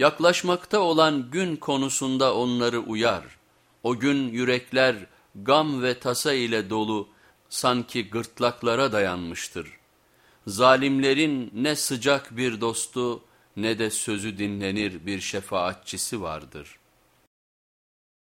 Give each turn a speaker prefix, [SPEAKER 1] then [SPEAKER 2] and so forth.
[SPEAKER 1] Yaklaşmakta olan gün konusunda onları uyar. O gün yürekler gam ve tasa ile dolu sanki gırtlaklara dayanmıştır. Zalimlerin ne sıcak bir dostu ne de sözü dinlenir bir şefaatçisi vardır.''